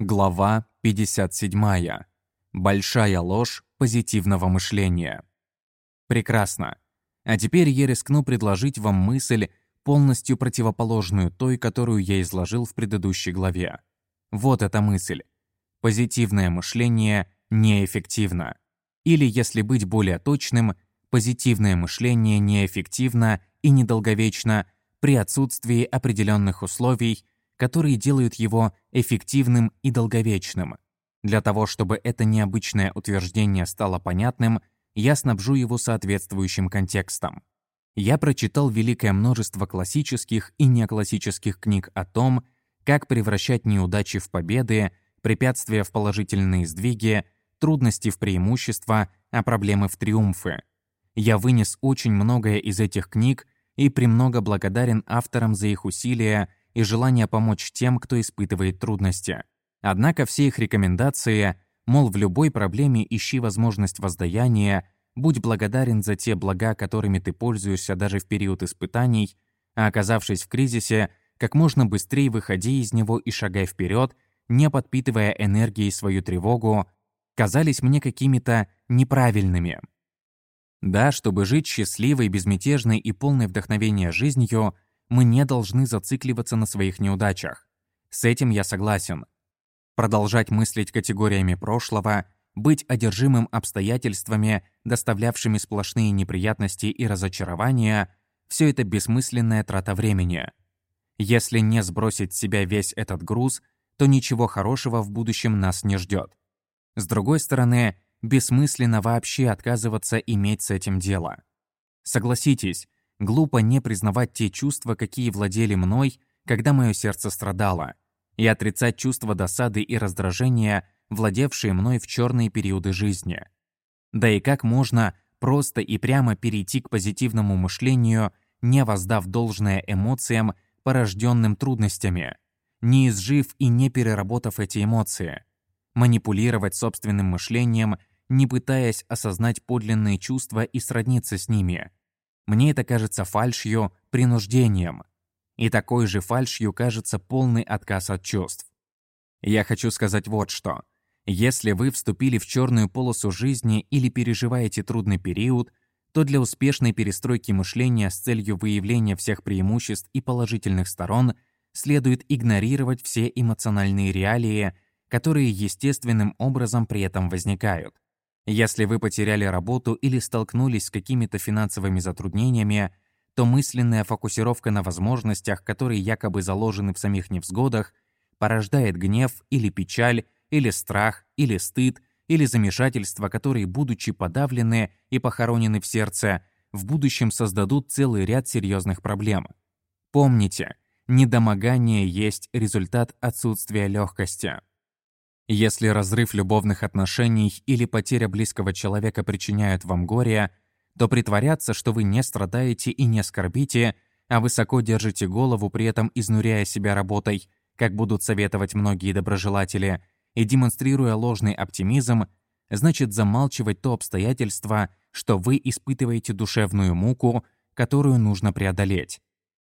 Глава 57. Большая ложь позитивного мышления. Прекрасно. А теперь я рискну предложить вам мысль, полностью противоположную той, которую я изложил в предыдущей главе. Вот эта мысль. Позитивное мышление неэффективно. Или, если быть более точным, позитивное мышление неэффективно и недолговечно при отсутствии определенных условий, которые делают его эффективным и долговечным. Для того, чтобы это необычное утверждение стало понятным, я снабжу его соответствующим контекстом. Я прочитал великое множество классических и неоклассических книг о том, как превращать неудачи в победы, препятствия в положительные сдвиги, трудности в преимущества, а проблемы в триумфы. Я вынес очень многое из этих книг и премного благодарен авторам за их усилия и желание помочь тем, кто испытывает трудности. Однако все их рекомендации, мол, в любой проблеме ищи возможность воздаяния, будь благодарен за те блага, которыми ты пользуешься даже в период испытаний, а оказавшись в кризисе, как можно быстрее выходи из него и шагай вперед, не подпитывая энергией свою тревогу, казались мне какими-то неправильными. Да, чтобы жить счастливой, безмятежной и полной вдохновения жизнью – мы не должны зацикливаться на своих неудачах. С этим я согласен. Продолжать мыслить категориями прошлого, быть одержимым обстоятельствами, доставлявшими сплошные неприятности и разочарования – все это бессмысленная трата времени. Если не сбросить с себя весь этот груз, то ничего хорошего в будущем нас не ждет. С другой стороны, бессмысленно вообще отказываться иметь с этим дело. Согласитесь, Глупо не признавать те чувства, какие владели мной, когда мое сердце страдало, и отрицать чувства досады и раздражения, владевшие мной в черные периоды жизни. Да и как можно просто и прямо перейти к позитивному мышлению, не воздав должное эмоциям, порожденным трудностями, не изжив и не переработав эти эмоции, манипулировать собственным мышлением, не пытаясь осознать подлинные чувства и сродниться с ними – мне это кажется фальшью, принуждением. И такой же фальшью кажется полный отказ от чувств. Я хочу сказать вот что. Если вы вступили в черную полосу жизни или переживаете трудный период, то для успешной перестройки мышления с целью выявления всех преимуществ и положительных сторон следует игнорировать все эмоциональные реалии, которые естественным образом при этом возникают. Если вы потеряли работу или столкнулись с какими-то финансовыми затруднениями, то мысленная фокусировка на возможностях, которые якобы заложены в самих невзгодах, порождает гнев или печаль, или страх, или стыд, или замешательство, которые, будучи подавлены и похоронены в сердце, в будущем создадут целый ряд серьезных проблем. Помните, недомогание есть результат отсутствия легкости. Если разрыв любовных отношений или потеря близкого человека причиняют вам горе, то притворяться, что вы не страдаете и не скорбите, а высоко держите голову, при этом изнуряя себя работой, как будут советовать многие доброжелатели, и демонстрируя ложный оптимизм, значит замалчивать то обстоятельство, что вы испытываете душевную муку, которую нужно преодолеть.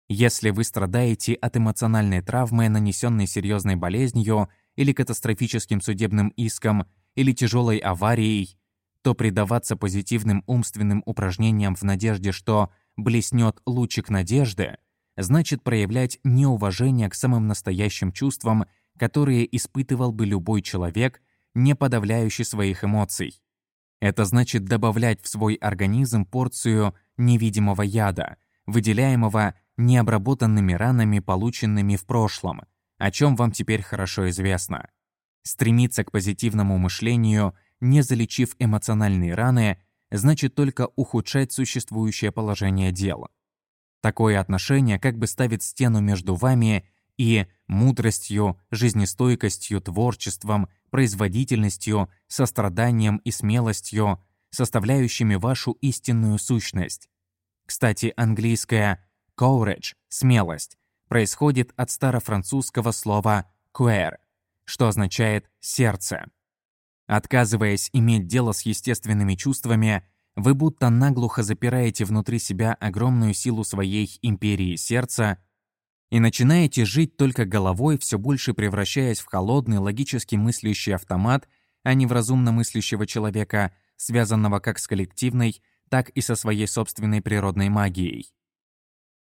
Если вы страдаете от эмоциональной травмы, нанесенной серьезной болезнью, или катастрофическим судебным иском, или тяжелой аварией, то предаваться позитивным умственным упражнениям в надежде, что блеснет лучик надежды, значит проявлять неуважение к самым настоящим чувствам, которые испытывал бы любой человек, не подавляющий своих эмоций. Это значит добавлять в свой организм порцию невидимого яда, выделяемого необработанными ранами, полученными в прошлом, о чем вам теперь хорошо известно. Стремиться к позитивному мышлению, не залечив эмоциональные раны, значит только ухудшать существующее положение дела. Такое отношение как бы ставит стену между вами и мудростью, жизнестойкостью, творчеством, производительностью, состраданием и смелостью, составляющими вашу истинную сущность. Кстати, английское courage – смелость происходит от старофранцузского слова «queer», что означает «сердце». Отказываясь иметь дело с естественными чувствами, вы будто наглухо запираете внутри себя огромную силу своей империи сердца, И начинаете жить только головой, все больше превращаясь в холодный, логически мыслящий автомат, а не в разумно мыслящего человека, связанного как с коллективной, так и со своей собственной природной магией.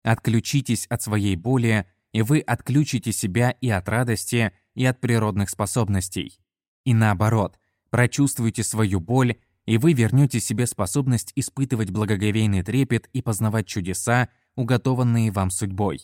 Отключитесь от своей боли, и вы отключите себя и от радости, и от природных способностей. И наоборот, прочувствуйте свою боль, и вы вернете себе способность испытывать благоговейный трепет и познавать чудеса, уготованные вам судьбой.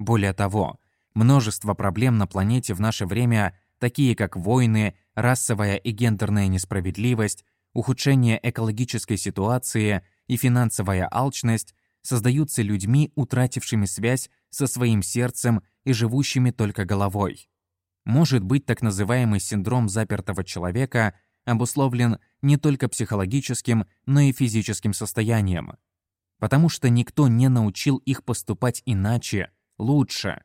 Более того, множество проблем на планете в наше время, такие как войны, расовая и гендерная несправедливость, ухудшение экологической ситуации и финансовая алчность, создаются людьми, утратившими связь со своим сердцем и живущими только головой. Может быть, так называемый синдром запертого человека обусловлен не только психологическим, но и физическим состоянием. Потому что никто не научил их поступать иначе, лучше.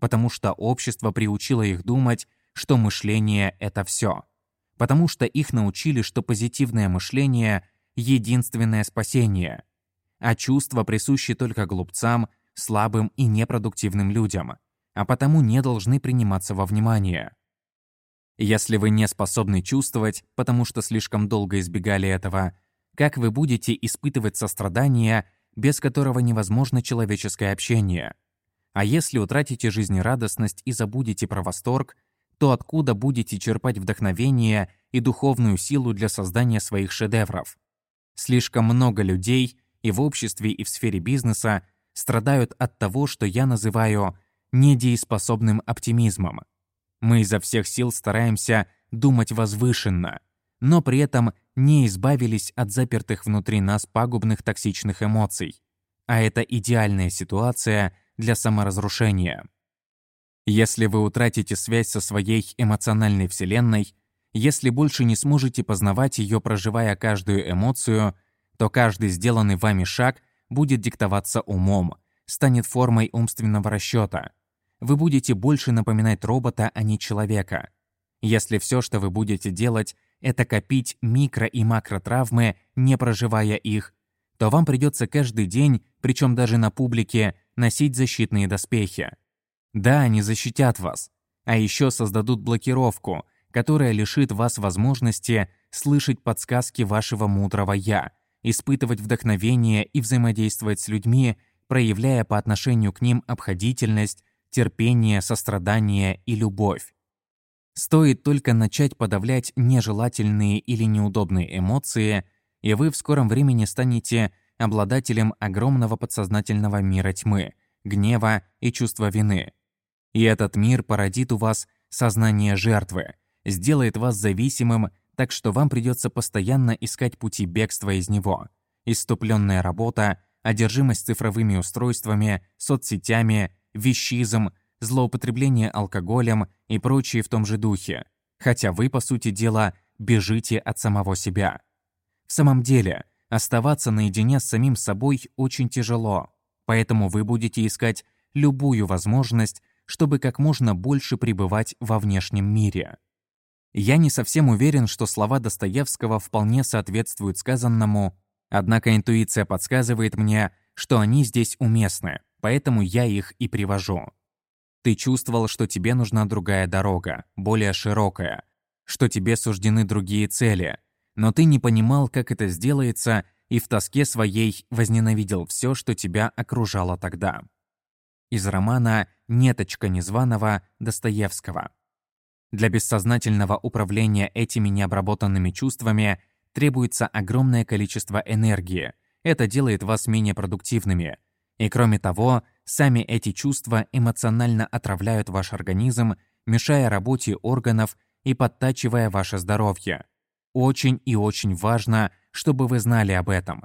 Потому что общество приучило их думать, что мышление — это все. Потому что их научили, что позитивное мышление — единственное спасение — а чувства присущи только глупцам, слабым и непродуктивным людям, а потому не должны приниматься во внимание. Если вы не способны чувствовать, потому что слишком долго избегали этого, как вы будете испытывать сострадание, без которого невозможно человеческое общение? А если утратите жизнерадостность и забудете про восторг, то откуда будете черпать вдохновение и духовную силу для создания своих шедевров? Слишком много людей и в обществе, и в сфере бизнеса страдают от того, что я называю недееспособным оптимизмом. Мы изо всех сил стараемся думать возвышенно, но при этом не избавились от запертых внутри нас пагубных токсичных эмоций. А это идеальная ситуация для саморазрушения. Если вы утратите связь со своей эмоциональной вселенной, если больше не сможете познавать ее, проживая каждую эмоцию, то каждый сделанный вами шаг будет диктоваться умом, станет формой умственного расчета. Вы будете больше напоминать робота, а не человека. Если все, что вы будете делать, это копить микро- и макротравмы, не проживая их, то вам придется каждый день, причем даже на публике, носить защитные доспехи. Да, они защитят вас, а еще создадут блокировку, которая лишит вас возможности слышать подсказки вашего мудрого «я», испытывать вдохновение и взаимодействовать с людьми, проявляя по отношению к ним обходительность, терпение, сострадание и любовь. Стоит только начать подавлять нежелательные или неудобные эмоции, и вы в скором времени станете обладателем огромного подсознательного мира тьмы, гнева и чувства вины. И этот мир породит у вас сознание жертвы, сделает вас зависимым так что вам придется постоянно искать пути бегства из него. Иступленная работа, одержимость цифровыми устройствами, соцсетями, вещизм, злоупотребление алкоголем и прочие в том же духе. Хотя вы, по сути дела, бежите от самого себя. В самом деле, оставаться наедине с самим собой очень тяжело, поэтому вы будете искать любую возможность, чтобы как можно больше пребывать во внешнем мире. Я не совсем уверен, что слова Достоевского вполне соответствуют сказанному, однако интуиция подсказывает мне, что они здесь уместны, поэтому я их и привожу. Ты чувствовал, что тебе нужна другая дорога, более широкая, что тебе суждены другие цели, но ты не понимал, как это сделается, и в тоске своей возненавидел все, что тебя окружало тогда. Из романа «Неточка незваного» Достоевского. Для бессознательного управления этими необработанными чувствами требуется огромное количество энергии. Это делает вас менее продуктивными. И кроме того, сами эти чувства эмоционально отравляют ваш организм, мешая работе органов и подтачивая ваше здоровье. Очень и очень важно, чтобы вы знали об этом.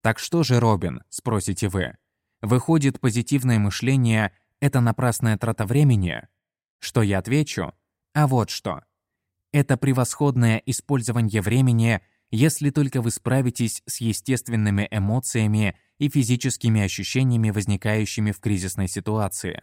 Так что же, Робин, спросите вы? Выходит, позитивное мышление – это напрасная трата времени? Что я отвечу? А вот что. Это превосходное использование времени, если только вы справитесь с естественными эмоциями и физическими ощущениями, возникающими в кризисной ситуации.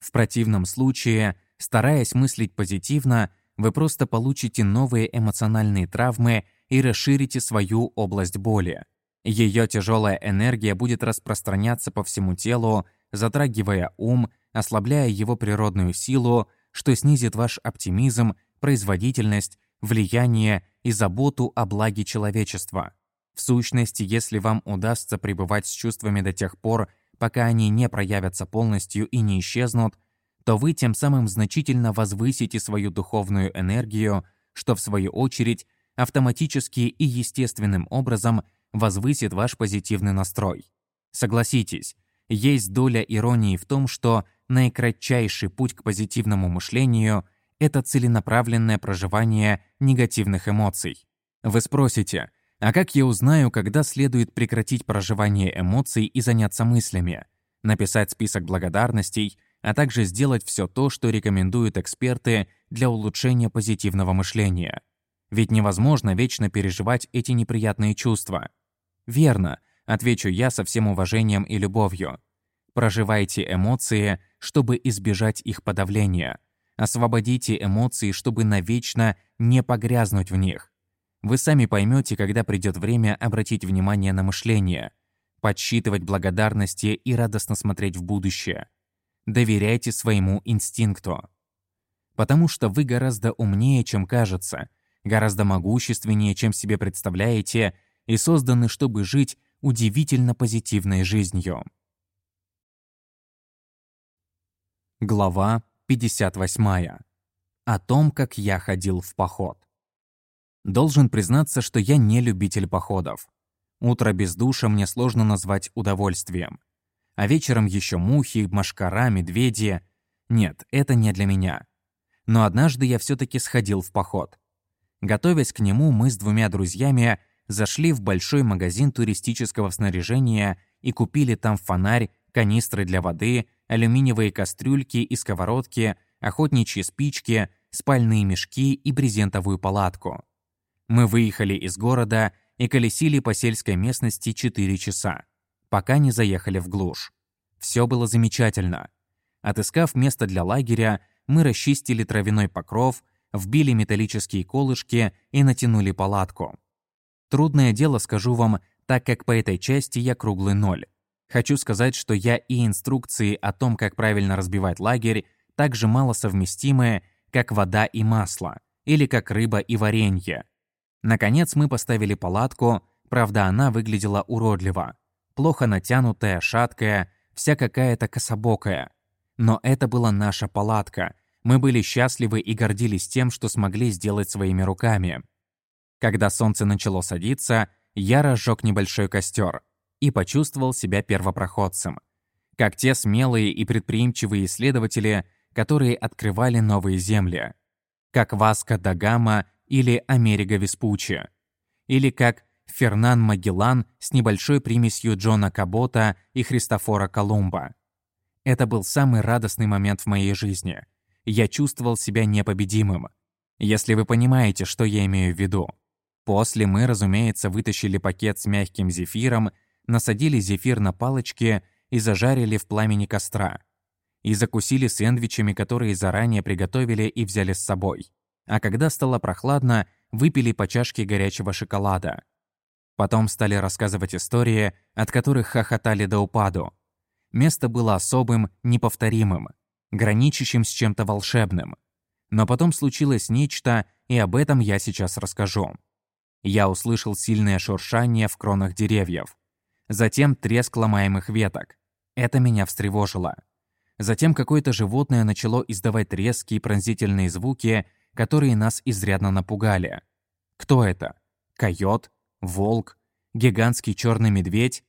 В противном случае, стараясь мыслить позитивно, вы просто получите новые эмоциональные травмы и расширите свою область боли. Ее тяжелая энергия будет распространяться по всему телу, затрагивая ум, ослабляя его природную силу, что снизит ваш оптимизм, производительность, влияние и заботу о благе человечества. В сущности, если вам удастся пребывать с чувствами до тех пор, пока они не проявятся полностью и не исчезнут, то вы тем самым значительно возвысите свою духовную энергию, что в свою очередь автоматически и естественным образом возвысит ваш позитивный настрой. Согласитесь, есть доля иронии в том, что наикратчайший путь к позитивному мышлению – это целенаправленное проживание негативных эмоций. Вы спросите, а как я узнаю, когда следует прекратить проживание эмоций и заняться мыслями? Написать список благодарностей, а также сделать все то, что рекомендуют эксперты для улучшения позитивного мышления. Ведь невозможно вечно переживать эти неприятные чувства. Верно, отвечу я со всем уважением и любовью. Проживайте эмоции, чтобы избежать их подавления. Освободите эмоции, чтобы навечно не погрязнуть в них. Вы сами поймете, когда придет время обратить внимание на мышление, подсчитывать благодарности и радостно смотреть в будущее. Доверяйте своему инстинкту. Потому что вы гораздо умнее, чем кажется, гораздо могущественнее, чем себе представляете, и созданы, чтобы жить удивительно позитивной жизнью. Глава 58. О том, как я ходил в поход. Должен признаться, что я не любитель походов. Утро без душа мне сложно назвать удовольствием. А вечером еще мухи, машкара, медведи. Нет, это не для меня. Но однажды я все-таки сходил в поход. Готовясь к нему, мы с двумя друзьями зашли в большой магазин туристического снаряжения и купили там фонарь, канистры для воды, алюминиевые кастрюльки и сковородки, охотничьи спички, спальные мешки и брезентовую палатку. Мы выехали из города и колесили по сельской местности 4 часа, пока не заехали в глушь. Все было замечательно. Отыскав место для лагеря, мы расчистили травяной покров, вбили металлические колышки и натянули палатку. Трудное дело, скажу вам, так как по этой части я круглый ноль. Хочу сказать, что я и инструкции о том, как правильно разбивать лагерь, так же мало совместимые, как вода и масло, или как рыба и варенье. Наконец мы поставили палатку, правда она выглядела уродливо. Плохо натянутая, шаткая, вся какая-то кособокая. Но это была наша палатка. Мы были счастливы и гордились тем, что смогли сделать своими руками. Когда солнце начало садиться, я разжег небольшой костер и почувствовал себя первопроходцем. Как те смелые и предприимчивые исследователи, которые открывали новые земли. Как Васко да Гама или Америго Веспуччи. Или как Фернан Магеллан с небольшой примесью Джона Кабота и Христофора Колумба. Это был самый радостный момент в моей жизни. Я чувствовал себя непобедимым. Если вы понимаете, что я имею в виду. После мы, разумеется, вытащили пакет с мягким зефиром, насадили зефир на палочки и зажарили в пламени костра. И закусили сэндвичами, которые заранее приготовили и взяли с собой. А когда стало прохладно, выпили по чашке горячего шоколада. Потом стали рассказывать истории, от которых хохотали до упаду. Место было особым, неповторимым, граничащим с чем-то волшебным. Но потом случилось нечто, и об этом я сейчас расскажу. Я услышал сильное шуршание в кронах деревьев. Затем треск ломаемых веток. Это меня встревожило. Затем какое-то животное начало издавать резкие пронзительные звуки, которые нас изрядно напугали. Кто это? Койот? Волк? Гигантский черный медведь?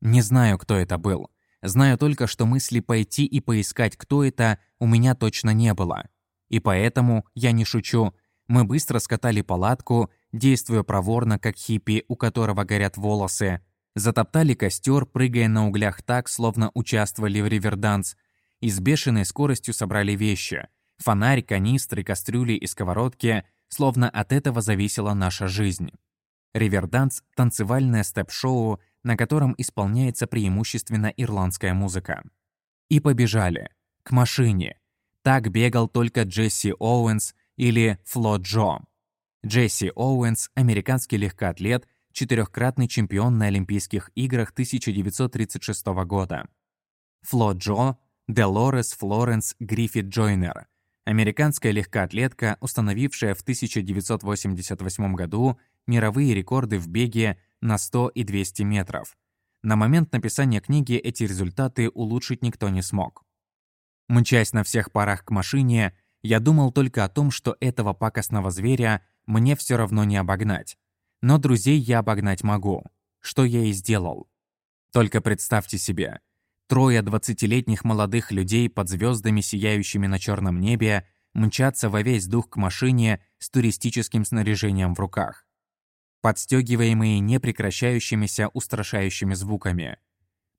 Не знаю, кто это был. Знаю только, что мысли пойти и поискать, кто это, у меня точно не было. И поэтому, я не шучу, мы быстро скатали палатку действуя проворно, как хиппи, у которого горят волосы, затоптали костер, прыгая на углях так, словно участвовали в риверданс, и с бешеной скоростью собрали вещи – фонарь, канистры, кастрюли и сковородки, словно от этого зависела наша жизнь. Риверданс – танцевальное степ-шоу, на котором исполняется преимущественно ирландская музыка. И побежали. К машине. Так бегал только Джесси Оуэнс или Фло Джо. Джесси Оуэнс – американский легкоатлет, четырехкратный чемпион на Олимпийских играх 1936 года. Фло Джо Делорес Флоренс Гриффит Джойнер, американская легкоатлетка, установившая в 1988 году мировые рекорды в беге на 100 и 200 метров. На момент написания книги эти результаты улучшить никто не смог. Мчась на всех парах к машине, я думал только о том, что этого пакостного зверя мне все равно не обогнать. Но друзей я обогнать могу, что я и сделал. Только представьте себе, трое двадцатилетних молодых людей под звездами, сияющими на черном небе, мчатся во весь дух к машине с туристическим снаряжением в руках, подстегиваемые непрекращающимися устрашающими звуками.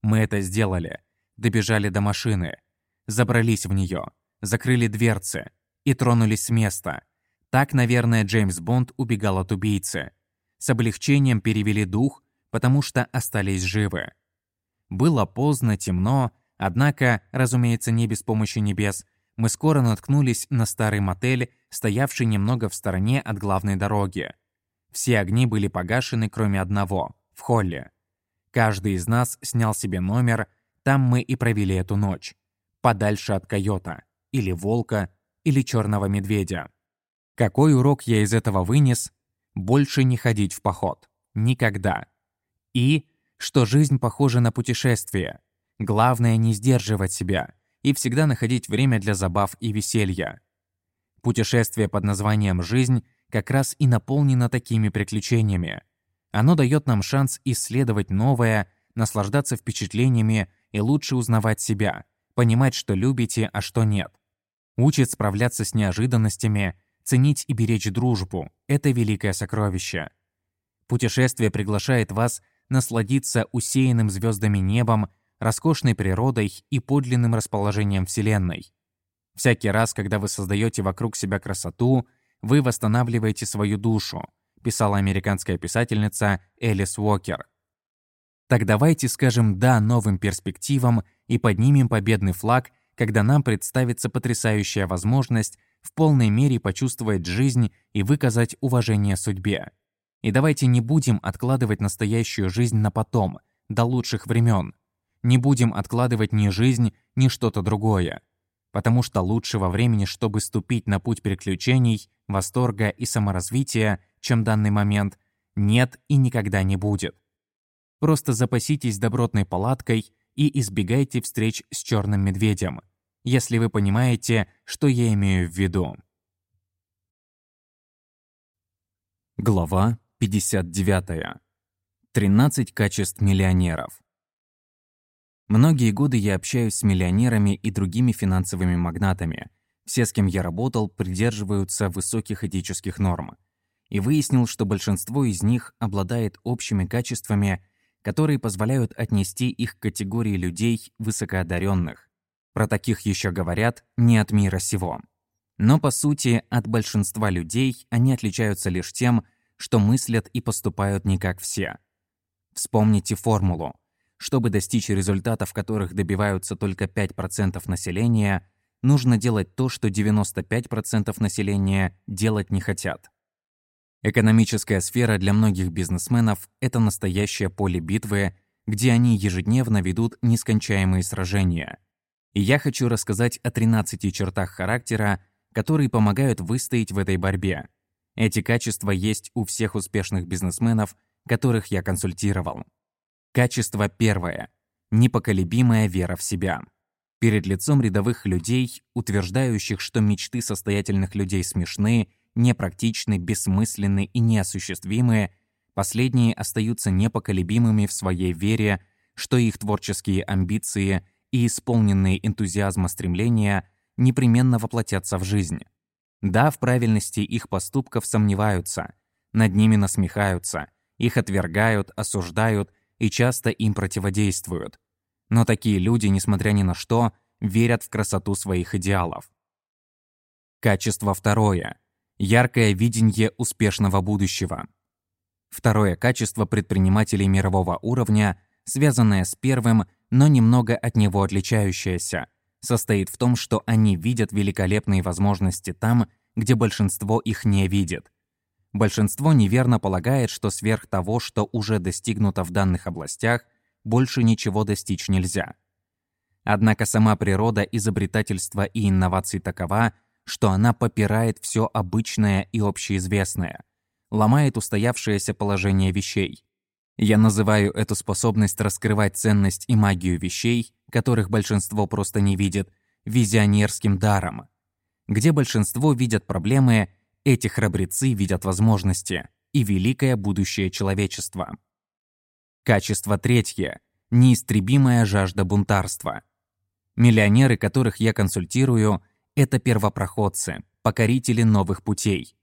Мы это сделали, добежали до машины, забрались в нее, закрыли дверцы и тронулись с места. Так, наверное, Джеймс Бонд убегал от убийцы. С облегчением перевели дух, потому что остались живы. Было поздно, темно, однако, разумеется, не без помощи небес, мы скоро наткнулись на старый мотель, стоявший немного в стороне от главной дороги. Все огни были погашены, кроме одного — в холле. Каждый из нас снял себе номер, там мы и провели эту ночь. Подальше от койота, или волка, или черного медведя. Какой урок я из этого вынес? Больше не ходить в поход. Никогда. И что жизнь похожа на путешествие. Главное не сдерживать себя и всегда находить время для забав и веселья. Путешествие под названием «Жизнь» как раз и наполнено такими приключениями. Оно дает нам шанс исследовать новое, наслаждаться впечатлениями и лучше узнавать себя, понимать, что любите, а что нет. Учит справляться с неожиданностями, ценить и беречь дружбу – это великое сокровище. Путешествие приглашает вас насладиться усеянным звездами небом, роскошной природой и подлинным расположением Вселенной. Всякий раз, когда вы создаете вокруг себя красоту, вы восстанавливаете свою душу, писала американская писательница Элис Уокер. Так давайте скажем «да» новым перспективам и поднимем победный флаг, когда нам представится потрясающая возможность в полной мере почувствовать жизнь и выказать уважение судьбе. И давайте не будем откладывать настоящую жизнь на потом, до лучших времен. Не будем откладывать ни жизнь, ни что-то другое. Потому что лучшего времени, чтобы ступить на путь приключений, восторга и саморазвития, чем данный момент, нет и никогда не будет. Просто запаситесь добротной палаткой и избегайте встреч с черным медведем, если вы понимаете, что я имею в виду. Глава 59. 13 качеств миллионеров. Многие годы я общаюсь с миллионерами и другими финансовыми магнатами. Все, с кем я работал, придерживаются высоких этических норм. И выяснил, что большинство из них обладает общими качествами, которые позволяют отнести их к категории людей высокоодаренных. Про таких еще говорят «не от мира сего». Но по сути, от большинства людей они отличаются лишь тем, что мыслят и поступают не как все. Вспомните формулу. Чтобы достичь результатов, которых добиваются только 5% населения, нужно делать то, что 95% населения делать не хотят. Экономическая сфера для многих бизнесменов – это настоящее поле битвы, где они ежедневно ведут нескончаемые сражения. И я хочу рассказать о 13 чертах характера, которые помогают выстоять в этой борьбе – эти качества есть у всех успешных бизнесменов, которых я консультировал. Качество первое. Непоколебимая вера в себя. Перед лицом рядовых людей, утверждающих, что мечты состоятельных людей смешны, непрактичны, бессмысленны и неосуществимы, последние остаются непоколебимыми в своей вере, что их творческие амбиции и исполненные энтузиазма стремления непременно воплотятся в жизнь. Да, в правильности их поступков сомневаются, над ними насмехаются, их отвергают, осуждают и часто им противодействуют. Но такие люди, несмотря ни на что, верят в красоту своих идеалов. Качество второе. Яркое видение успешного будущего. Второе качество предпринимателей мирового уровня, связанное с первым, но немного от него отличающееся – состоит в том, что они видят великолепные возможности там, где большинство их не видит. Большинство неверно полагает, что сверх того, что уже достигнуто в данных областях, больше ничего достичь нельзя. Однако сама природа изобретательства и инноваций такова, что она попирает все обычное и общеизвестное, ломает устоявшееся положение вещей. Я называю эту способность раскрывать ценность и магию вещей, которых большинство просто не видит, визионерским даром. Где большинство видят проблемы, эти храбрецы видят возможности и великое будущее человечества. Качество третье – неистребимая жажда бунтарства. Миллионеры, которых я консультирую, это первопроходцы, покорители новых путей.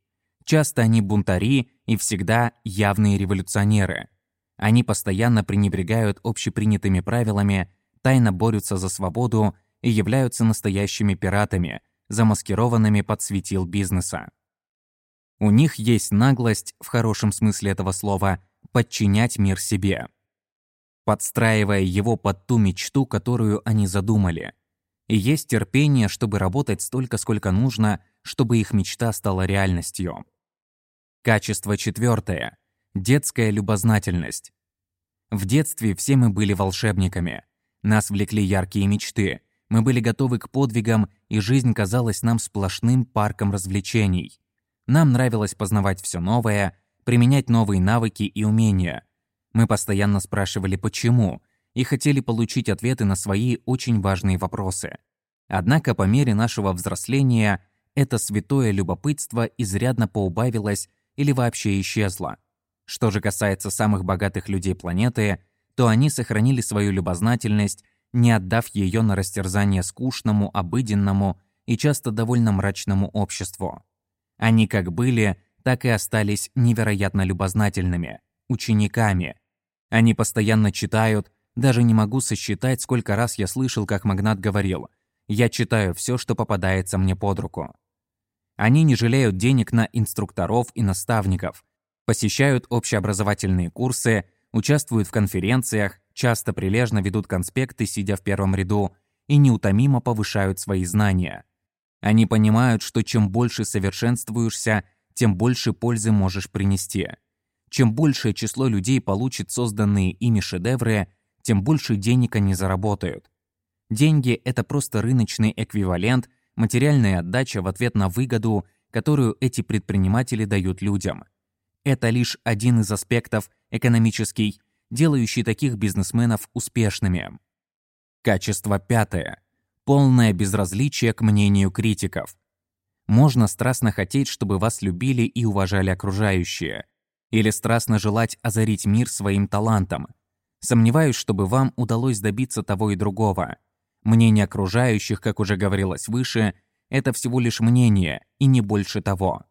Часто они бунтари и всегда явные революционеры. Они постоянно пренебрегают общепринятыми правилами, тайно борются за свободу и являются настоящими пиратами, замаскированными под светил бизнеса. У них есть наглость, в хорошем смысле этого слова, подчинять мир себе, подстраивая его под ту мечту, которую они задумали. И есть терпение, чтобы работать столько, сколько нужно, чтобы их мечта стала реальностью. Качество четвертое. Детская любознательность. В детстве все мы были волшебниками. Нас влекли яркие мечты. Мы были готовы к подвигам, и жизнь казалась нам сплошным парком развлечений. Нам нравилось познавать все новое, применять новые навыки и умения. Мы постоянно спрашивали «почему?» и хотели получить ответы на свои очень важные вопросы. Однако по мере нашего взросления это святое любопытство изрядно поубавилось или вообще исчезло. Что же касается самых богатых людей планеты, то они сохранили свою любознательность, не отдав ее на растерзание скучному, обыденному и часто довольно мрачному обществу. Они как были, так и остались невероятно любознательными, учениками. Они постоянно читают, даже не могу сосчитать, сколько раз я слышал, как магнат говорил «Я читаю все, что попадается мне под руку». Они не жалеют денег на инструкторов и наставников, посещают общеобразовательные курсы, участвуют в конференциях, часто прилежно ведут конспекты, сидя в первом ряду, и неутомимо повышают свои знания – они понимают, что чем больше совершенствуешься, тем больше пользы можешь принести. Чем большее число людей получит созданные ими шедевры, тем больше денег они заработают. Деньги – это просто рыночный эквивалент, материальная отдача в ответ на выгоду, которую эти предприниматели дают людям. Это лишь один из аспектов экономический, делающий таких бизнесменов успешными. Качество пятое полное безразличие к мнению критиков. Можно страстно хотеть, чтобы вас любили и уважали окружающие, или страстно желать озарить мир своим талантом. Сомневаюсь, чтобы вам удалось добиться того и другого. Мнение окружающих, как уже говорилось выше, это всего лишь мнение, и не больше того.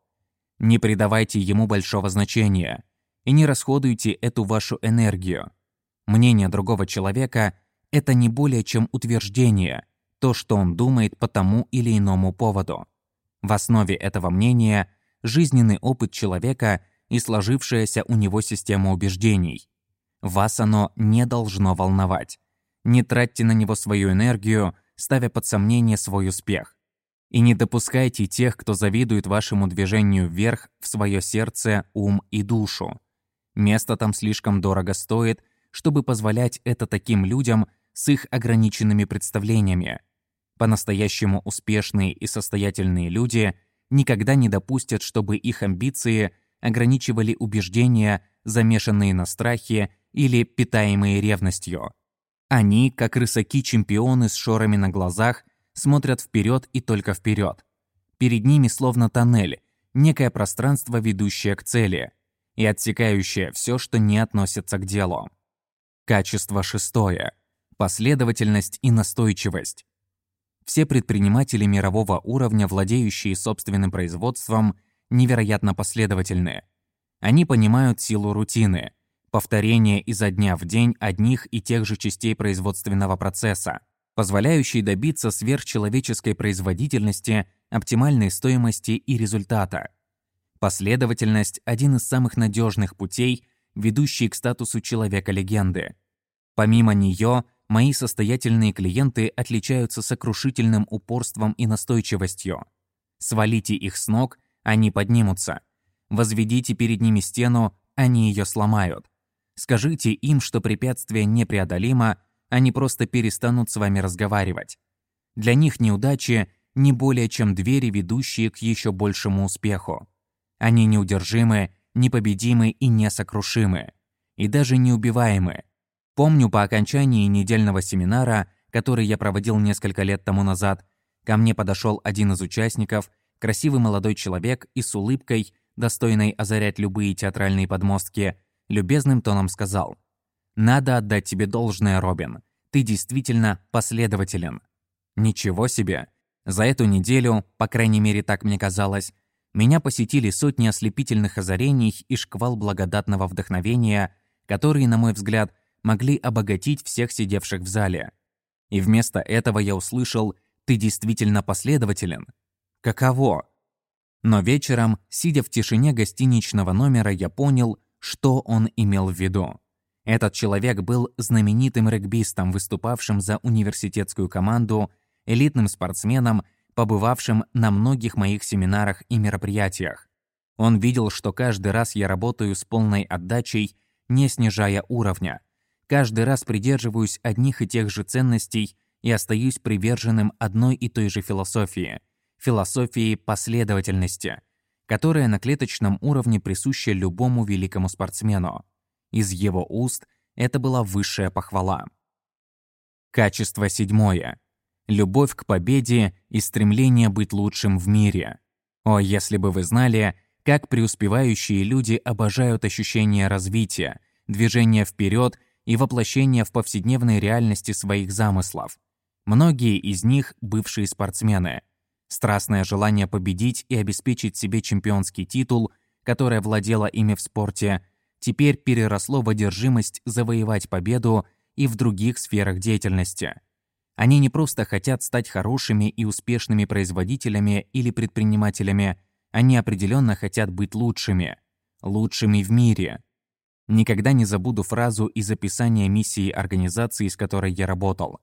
Не придавайте ему большого значения и не расходуйте эту вашу энергию. Мнение другого человека – это не более чем утверждение – то, что он думает по тому или иному поводу. В основе этого мнения жизненный опыт человека и сложившаяся у него система убеждений. Вас оно не должно волновать. Не тратьте на него свою энергию, ставя под сомнение свой успех. И не допускайте тех, кто завидует вашему движению вверх в свое сердце, ум и душу. Место там слишком дорого стоит, чтобы позволять это таким людям с их ограниченными представлениями. По-настоящему успешные и состоятельные люди никогда не допустят, чтобы их амбиции ограничивали убеждения, замешанные на страхе или питаемые ревностью. Они, как рысаки-чемпионы с шорами на глазах, смотрят вперед и только вперед. Перед ними словно тоннель, некое пространство, ведущее к цели, и отсекающее все, что не относится к делу. Качество шестое. Последовательность и настойчивость. Все предприниматели мирового уровня, владеющие собственным производством, невероятно последовательны. Они понимают силу рутины, повторение изо дня в день одних и тех же частей производственного процесса, позволяющей добиться сверхчеловеческой производительности, оптимальной стоимости и результата. Последовательность – один из самых надежных путей, ведущий к статусу человека-легенды. Помимо нее – Мои состоятельные клиенты отличаются сокрушительным упорством и настойчивостью. Свалите их с ног, они поднимутся. Возведите перед ними стену, они ее сломают. Скажите им, что препятствие непреодолимо, они просто перестанут с вами разговаривать. Для них неудачи не более чем двери, ведущие к еще большему успеху. Они неудержимы, непобедимы и несокрушимы, и даже неубиваемы. Помню, по окончании недельного семинара, который я проводил несколько лет тому назад, ко мне подошел один из участников, красивый молодой человек и с улыбкой, достойной озарять любые театральные подмостки, любезным тоном сказал «Надо отдать тебе должное, Робин. Ты действительно последователен». Ничего себе! За эту неделю, по крайней мере так мне казалось, меня посетили сотни ослепительных озарений и шквал благодатного вдохновения, которые, на мой взгляд, могли обогатить всех сидевших в зале. И вместо этого я услышал «Ты действительно последователен?» Каково? Но вечером, сидя в тишине гостиничного номера, я понял, что он имел в виду. Этот человек был знаменитым регбистом, выступавшим за университетскую команду, элитным спортсменом, побывавшим на многих моих семинарах и мероприятиях. Он видел, что каждый раз я работаю с полной отдачей, не снижая уровня. Каждый раз придерживаюсь одних и тех же ценностей и остаюсь приверженным одной и той же философии – философии последовательности, которая на клеточном уровне присуща любому великому спортсмену. Из его уст это была высшая похвала. Качество седьмое любовь к победе и стремление быть лучшим в мире. О, если бы вы знали, как преуспевающие люди обожают ощущение развития, движения вперед и воплощения в повседневной реальности своих замыслов. Многие из них – бывшие спортсмены. Страстное желание победить и обеспечить себе чемпионский титул, которое владело ими в спорте, теперь переросло в одержимость завоевать победу и в других сферах деятельности – они не просто хотят стать хорошими и успешными производителями или предпринимателями, они определенно хотят быть лучшими. Лучшими в мире. Никогда не забуду фразу из описания миссии организации, с которой я работал.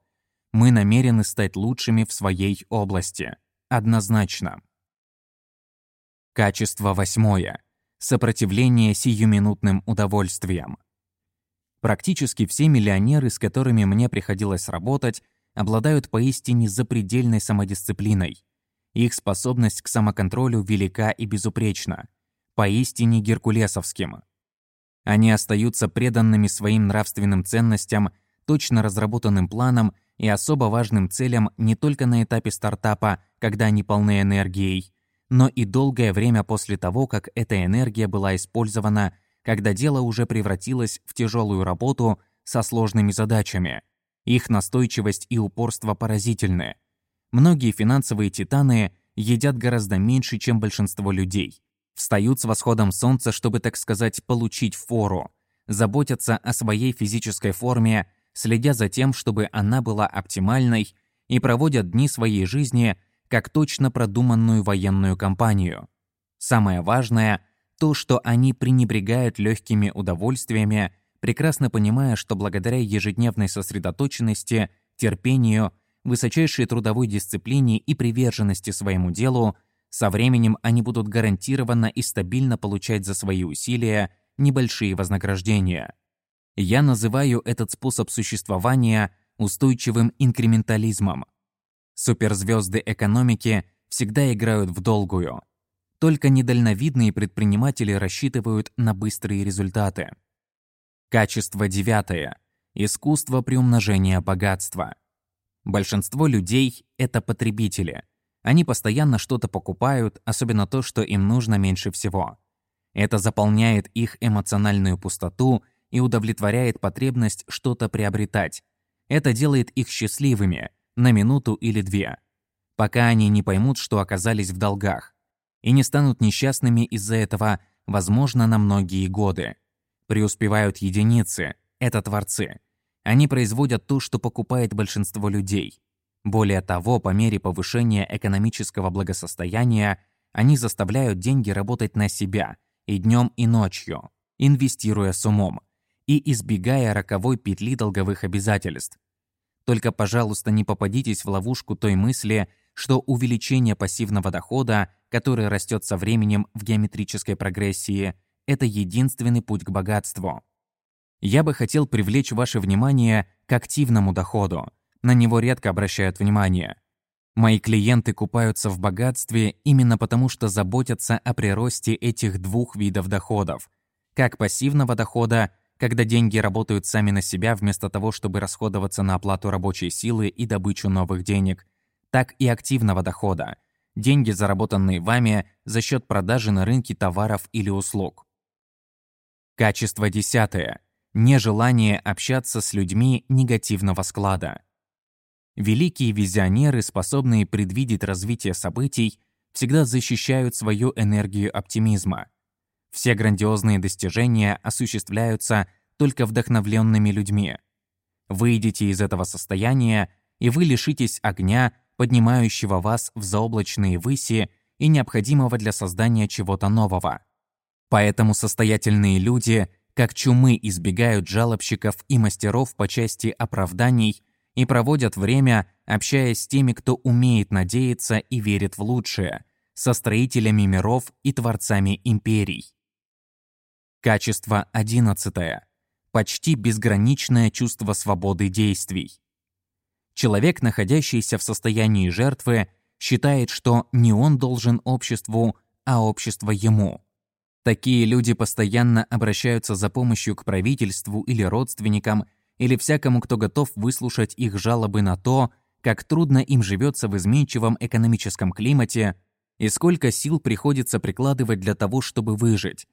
Мы намерены стать лучшими в своей области. Однозначно. Качество восьмое. Сопротивление сиюминутным удовольствиям. Практически все миллионеры, с которыми мне приходилось работать, обладают поистине запредельной самодисциплиной. Их способность к самоконтролю велика и безупречна, поистине геркулесовским. Они остаются преданными своим нравственным ценностям, точно разработанным планам и особо важным целям не только на этапе стартапа, когда они полны энергией, но и долгое время после того, как эта энергия была использована, когда дело уже превратилось в тяжелую работу со сложными задачами – их настойчивость и упорство поразительны. Многие финансовые титаны едят гораздо меньше, чем большинство людей. Встают с восходом солнца, чтобы, так сказать, получить фору. Заботятся о своей физической форме, следя за тем, чтобы она была оптимальной, и проводят дни своей жизни как точно продуманную военную кампанию. Самое важное – то, что они пренебрегают легкими удовольствиями прекрасно понимая, что благодаря ежедневной сосредоточенности, терпению, высочайшей трудовой дисциплине и приверженности своему делу, со временем они будут гарантированно и стабильно получать за свои усилия небольшие вознаграждения. Я называю этот способ существования устойчивым инкрементализмом. Суперзвезды экономики всегда играют в долгую. Только недальновидные предприниматели рассчитывают на быстрые результаты. Качество девятое. Искусство приумножения богатства. Большинство людей – это потребители. Они постоянно что-то покупают, особенно то, что им нужно меньше всего. Это заполняет их эмоциональную пустоту и удовлетворяет потребность что-то приобретать. Это делает их счастливыми на минуту или две, пока они не поймут, что оказались в долгах, и не станут несчастными из-за этого, возможно, на многие годы. Преуспевают единицы – это творцы. Они производят то, что покупает большинство людей. Более того, по мере повышения экономического благосостояния, они заставляют деньги работать на себя и днем, и ночью, инвестируя с умом и избегая роковой петли долговых обязательств. Только, пожалуйста, не попадитесь в ловушку той мысли, что увеличение пассивного дохода, который растет со временем в геометрической прогрессии, это единственный путь к богатству. Я бы хотел привлечь ваше внимание к активному доходу. На него редко обращают внимание. Мои клиенты купаются в богатстве именно потому, что заботятся о приросте этих двух видов доходов. Как пассивного дохода, когда деньги работают сами на себя вместо того, чтобы расходоваться на оплату рабочей силы и добычу новых денег, так и активного дохода, деньги, заработанные вами за счет продажи на рынке товаров или услуг. Качество десятое нежелание общаться с людьми негативного склада. Великие визионеры, способные предвидеть развитие событий, всегда защищают свою энергию оптимизма. Все грандиозные достижения осуществляются только вдохновленными людьми. Выйдите из этого состояния, и вы лишитесь огня, поднимающего вас в заоблачные выси и необходимого для создания чего-то нового. Поэтому состоятельные люди – как чумы избегают жалобщиков и мастеров по части оправданий и проводят время, общаясь с теми, кто умеет надеяться и верит в лучшее, со строителями миров и творцами империй. Качество одиннадцатое. Почти безграничное чувство свободы действий. Человек, находящийся в состоянии жертвы, считает, что не он должен обществу, а общество ему. Такие люди постоянно обращаются за помощью к правительству или родственникам, или всякому, кто готов выслушать их жалобы на то, как трудно им живется в изменчивом экономическом климате и сколько сил приходится прикладывать для того, чтобы выжить.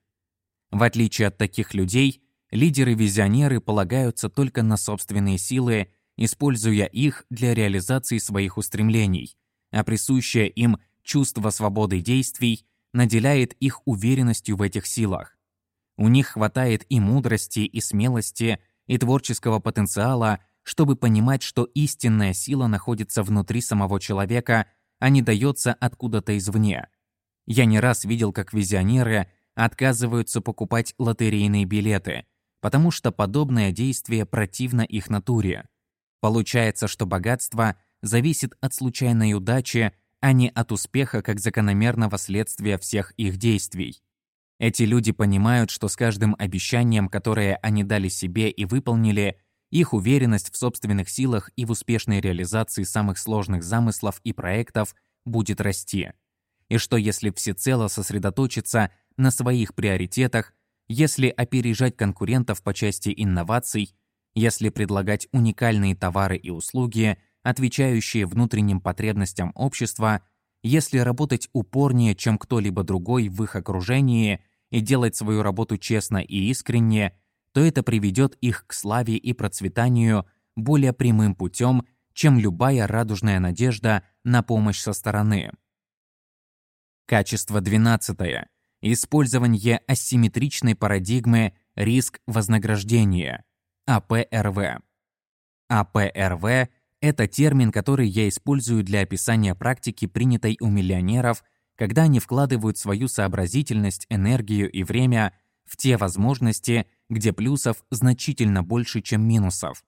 В отличие от таких людей, лидеры-визионеры полагаются только на собственные силы, используя их для реализации своих устремлений, а присущее им чувство свободы действий наделяет их уверенностью в этих силах. У них хватает и мудрости, и смелости, и творческого потенциала, чтобы понимать, что истинная сила находится внутри самого человека, а не дается откуда-то извне. Я не раз видел, как визионеры отказываются покупать лотерейные билеты, потому что подобное действие противно их натуре. Получается, что богатство зависит от случайной удачи, а не от успеха как закономерного следствия всех их действий. Эти люди понимают, что с каждым обещанием, которое они дали себе и выполнили, их уверенность в собственных силах и в успешной реализации самых сложных замыслов и проектов будет расти. И что если всецело сосредоточиться на своих приоритетах, если опережать конкурентов по части инноваций, если предлагать уникальные товары и услуги – отвечающие внутренним потребностям общества, если работать упорнее, чем кто-либо другой в их окружении и делать свою работу честно и искренне, то это приведет их к славе и процветанию более прямым путем, чем любая радужная надежда на помощь со стороны. Качество 12. Использование асимметричной парадигмы риск-вознаграждения АПРВ. АПРВ это термин, который я использую для описания практики, принятой у миллионеров, когда они вкладывают свою сообразительность, энергию и время в те возможности, где плюсов значительно больше, чем минусов.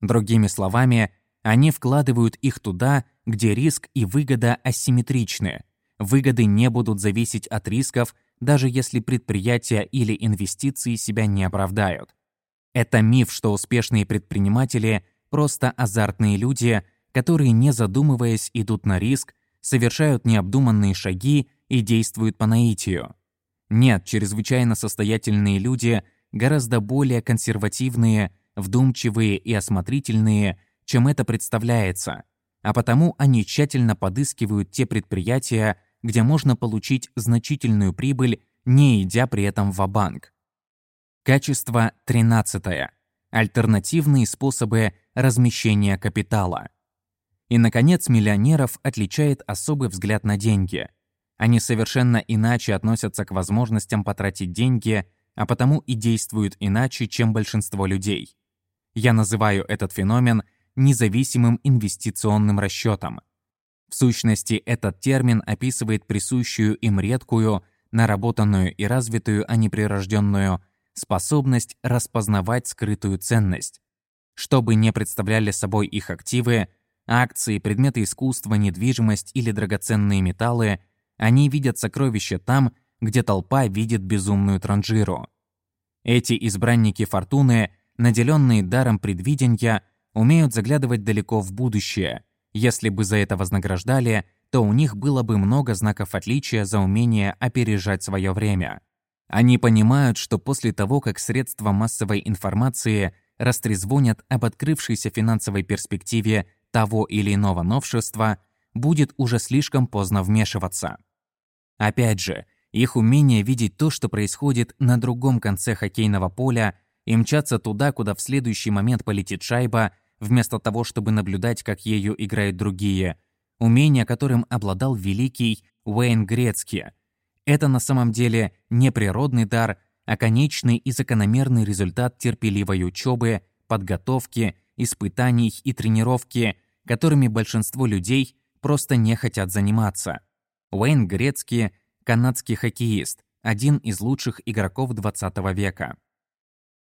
Другими словами, они вкладывают их туда, где риск и выгода асимметричны. Выгоды не будут зависеть от рисков, даже если предприятия или инвестиции себя не оправдают. Это миф, что успешные предприниматели просто азартные люди, которые, не задумываясь, идут на риск, совершают необдуманные шаги и действуют по наитию. Нет, чрезвычайно состоятельные люди гораздо более консервативные, вдумчивые и осмотрительные, чем это представляется, а потому они тщательно подыскивают те предприятия, где можно получить значительную прибыль, не идя при этом в банк Качество 13. Альтернативные способы размещения капитала. И, наконец, миллионеров отличает особый взгляд на деньги. Они совершенно иначе относятся к возможностям потратить деньги, а потому и действуют иначе, чем большинство людей. Я называю этот феномен независимым инвестиционным расчетом. В сущности, этот термин описывает присущую им редкую, наработанную и развитую, а не прирожденную способность распознавать скрытую ценность. Что бы не представляли собой их активы, акции, предметы искусства, недвижимость или драгоценные металлы, они видят сокровища там, где толпа видит безумную транжиру. Эти избранники фортуны, наделенные даром предвидения, умеют заглядывать далеко в будущее. Если бы за это вознаграждали, то у них было бы много знаков отличия за умение опережать свое время. Они понимают, что после того, как средства массовой информации растрезвонят об открывшейся финансовой перспективе того или иного новшества, будет уже слишком поздно вмешиваться. Опять же, их умение видеть то, что происходит на другом конце хоккейного поля, и мчаться туда, куда в следующий момент полетит шайба, вместо того, чтобы наблюдать, как ею играют другие, умение которым обладал великий Уэйн Грецки. Это на самом деле не природный дар, а конечный и закономерный результат терпеливой учебы, подготовки, испытаний и тренировки, которыми большинство людей просто не хотят заниматься. Уэйн Грецки – канадский хоккеист, один из лучших игроков 20 века.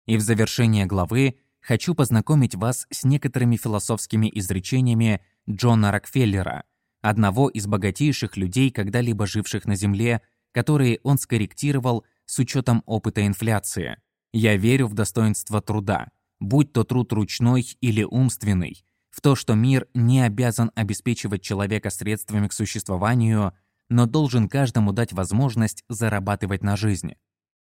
И в завершение главы хочу познакомить вас с некоторыми философскими изречениями Джона Рокфеллера, одного из богатейших людей, когда-либо живших на Земле, которые он скорректировал с учетом опыта инфляции. Я верю в достоинство труда, будь то труд ручной или умственный, в то, что мир не обязан обеспечивать человека средствами к существованию, но должен каждому дать возможность зарабатывать на жизнь.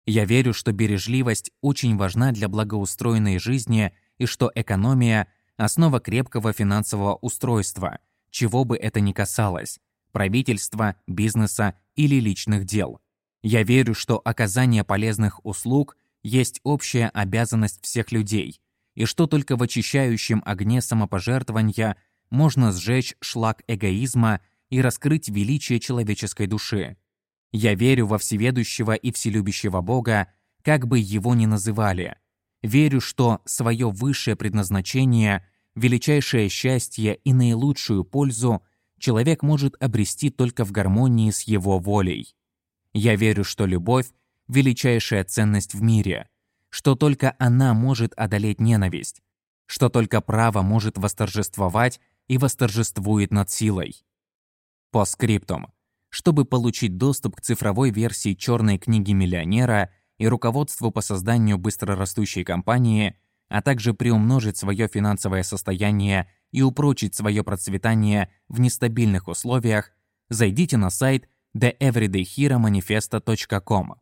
Я верю, что бережливость очень важна для благоустроенной жизни и что экономия – основа крепкого финансового устройства, чего бы это ни касалось – правительства, бизнеса или личных дел. Я верю, что оказание полезных услуг есть общая обязанность всех людей, и что только в очищающем огне самопожертвования можно сжечь шлак эгоизма и раскрыть величие человеческой души. Я верю во всеведущего и вселюбящего Бога, как бы его ни называли. Верю, что свое высшее предназначение, величайшее счастье и наилучшую пользу человек может обрести только в гармонии с его волей. Я верю, что любовь – величайшая ценность в мире, что только она может одолеть ненависть, что только право может восторжествовать и восторжествует над силой. По скриптум. Чтобы получить доступ к цифровой версии черной книги миллионера и руководству по созданию быстрорастущей компании, а также приумножить свое финансовое состояние и упрочить свое процветание в нестабильных условиях, зайдите на сайт theeverydayheromanifesto.com.